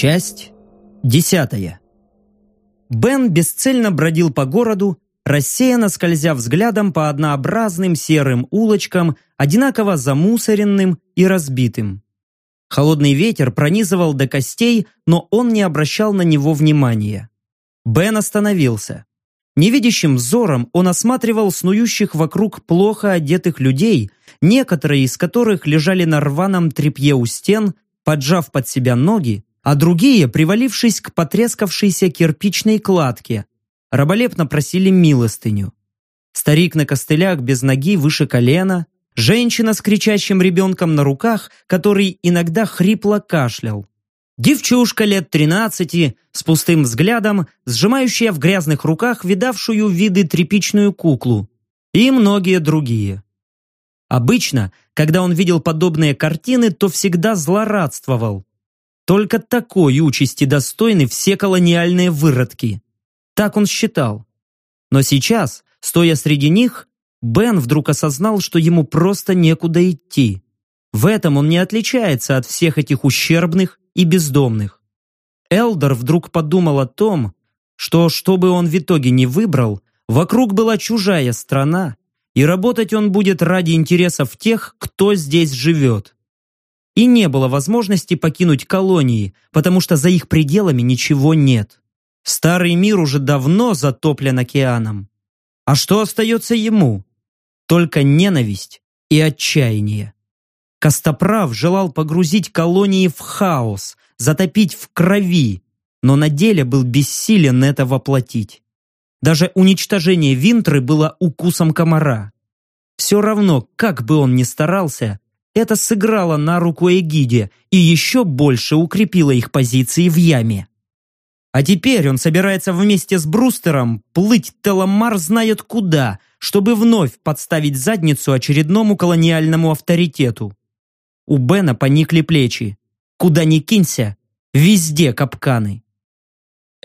Часть десятая. Бен бесцельно бродил по городу, рассеянно скользя взглядом по однообразным серым улочкам, одинаково замусоренным и разбитым. Холодный ветер пронизывал до костей, но он не обращал на него внимания. Бен остановился. Невидящим взором он осматривал снующих вокруг плохо одетых людей, некоторые из которых лежали на рваном тряпье у стен, поджав под себя ноги, а другие, привалившись к потрескавшейся кирпичной кладке, раболепно просили милостыню. Старик на костылях без ноги выше колена, женщина с кричащим ребенком на руках, который иногда хрипло кашлял. Девчушка лет тринадцати, с пустым взглядом, сжимающая в грязных руках видавшую виды тряпичную куклу. И многие другие. Обычно, когда он видел подобные картины, то всегда злорадствовал. Только такой участи достойны все колониальные выродки. Так он считал. Но сейчас, стоя среди них, Бен вдруг осознал, что ему просто некуда идти. В этом он не отличается от всех этих ущербных и бездомных. Элдер вдруг подумал о том, что, что бы он в итоге не выбрал, вокруг была чужая страна, и работать он будет ради интересов тех, кто здесь живет. И не было возможности покинуть колонии, потому что за их пределами ничего нет. Старый мир уже давно затоплен океаном. А что остается ему? Только ненависть и отчаяние. Костоправ желал погрузить колонии в хаос, затопить в крови, но на деле был бессилен это воплотить. Даже уничтожение Винтры было укусом комара. Все равно, как бы он ни старался, это сыграло на руку Эгиде и еще больше укрепило их позиции в яме. А теперь он собирается вместе с Брустером плыть Теламар знает куда, чтобы вновь подставить задницу очередному колониальному авторитету. У Бена поникли плечи. Куда ни кинься, везде капканы.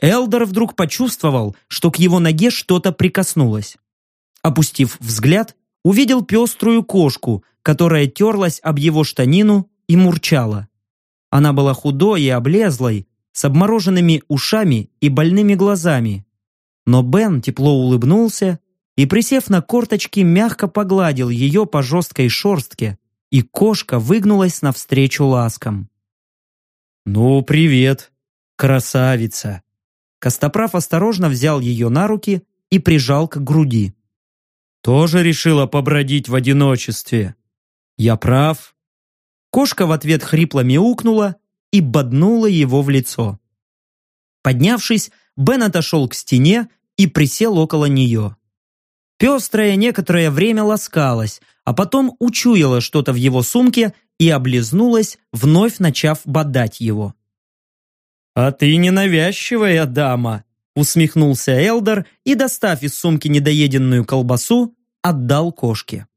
Элдор вдруг почувствовал, что к его ноге что-то прикоснулось. Опустив взгляд, увидел пеструю кошку, которая терлась об его штанину и мурчала. Она была худой и облезлой, с обмороженными ушами и больными глазами. Но Бен тепло улыбнулся и, присев на корточки, мягко погладил ее по жесткой шорстке, и кошка выгнулась навстречу ласкам. «Ну, привет, красавица!» Костоправ осторожно взял ее на руки и прижал к груди. «Тоже решила побродить в одиночестве?» «Я прав?» Кошка в ответ хрипло мяукнула и боднула его в лицо. Поднявшись, Бен отошел к стене и присел около нее. Пестрая некоторое время ласкалась, а потом учуяла что-то в его сумке и облизнулась, вновь начав бодать его. «А ты ненавязчивая дама!» Усмехнулся Элдер и, достав из сумки недоеденную колбасу, отдал кошке.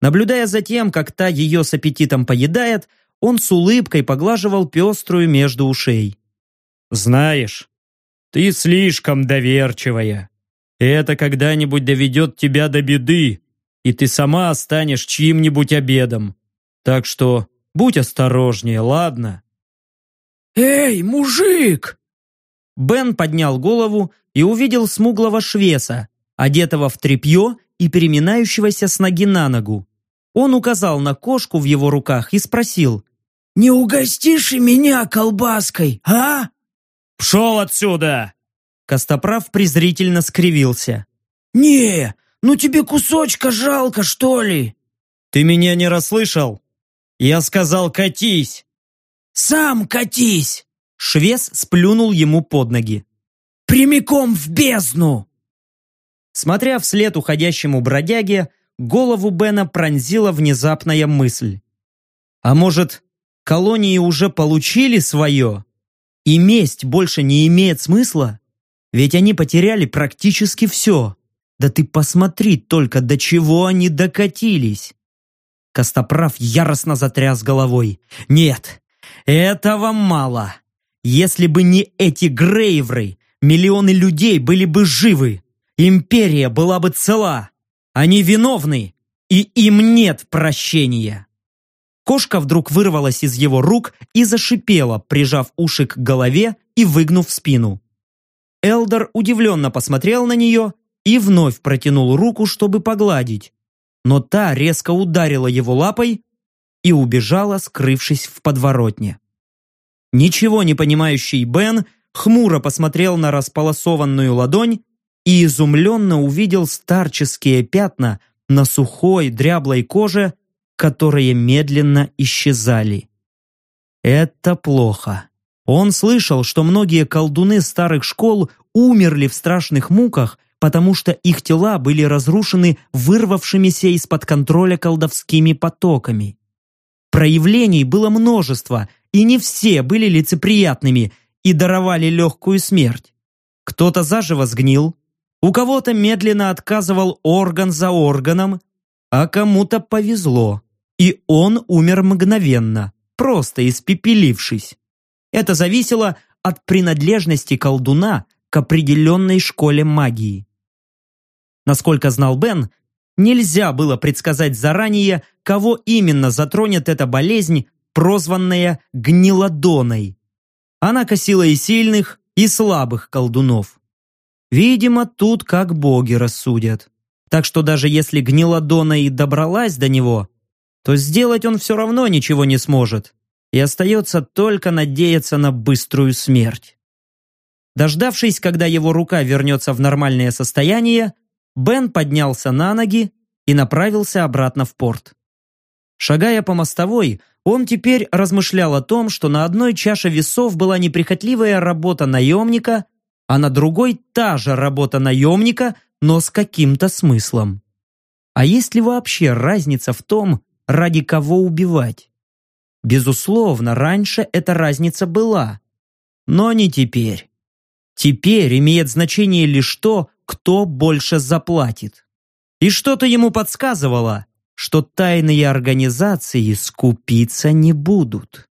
Наблюдая за тем, как та ее с аппетитом поедает, он с улыбкой поглаживал пеструю между ушей. «Знаешь, ты слишком доверчивая. Это когда-нибудь доведет тебя до беды, и ты сама станешь чьим-нибудь обедом. Так что будь осторожнее, ладно?» «Эй, мужик!» Бен поднял голову и увидел смуглого швеса, одетого в тряпье и переминающегося с ноги на ногу. Он указал на кошку в его руках и спросил. «Не угостишь и меня колбаской, а?» «Пшел отсюда!» Костоправ презрительно скривился. «Не, ну тебе кусочка жалко, что ли?» «Ты меня не расслышал? Я сказал, катись!» «Сам катись!» Швец сплюнул ему под ноги. «Прямиком в бездну!» Смотря вслед уходящему бродяге, голову Бена пронзила внезапная мысль. А может, колонии уже получили свое? И месть больше не имеет смысла? Ведь они потеряли практически все. Да ты посмотри только, до чего они докатились. Костоправ яростно затряс головой. Нет, этого мало. Если бы не эти грейвры, миллионы людей были бы живы. Империя была бы цела. Они виновны, и им нет прощения. Кошка вдруг вырвалась из его рук и зашипела, прижав уши к голове и выгнув спину. Элдер удивленно посмотрел на нее и вновь протянул руку, чтобы погладить. Но та резко ударила его лапой и убежала, скрывшись в подворотне. Ничего не понимающий Бен хмуро посмотрел на располосованную ладонь и изумленно увидел старческие пятна на сухой дряблой коже, которые медленно исчезали. Это плохо. Он слышал, что многие колдуны старых школ умерли в страшных муках, потому что их тела были разрушены вырвавшимися из-под контроля колдовскими потоками. Проявлений было множество, и не все были лицеприятными и даровали легкую смерть. Кто-то заживо сгнил, у кого-то медленно отказывал орган за органом, а кому-то повезло, и он умер мгновенно, просто испепелившись. Это зависело от принадлежности колдуна к определенной школе магии. Насколько знал Бен, нельзя было предсказать заранее, кого именно затронет эта болезнь, прозванная гнилодоной. Она косила и сильных, и слабых колдунов. Видимо, тут как боги рассудят. Так что даже если гнилодона и добралась до него, то сделать он все равно ничего не сможет и остается только надеяться на быструю смерть. Дождавшись, когда его рука вернется в нормальное состояние, Бен поднялся на ноги и направился обратно в порт. Шагая по мостовой, он теперь размышлял о том, что на одной чаше весов была неприхотливая работа наемника, а на другой та же работа наемника, но с каким-то смыслом. А есть ли вообще разница в том, ради кого убивать? Безусловно, раньше эта разница была, но не теперь. Теперь имеет значение лишь то, кто больше заплатит. И что-то ему подсказывало, что тайные организации скупиться не будут.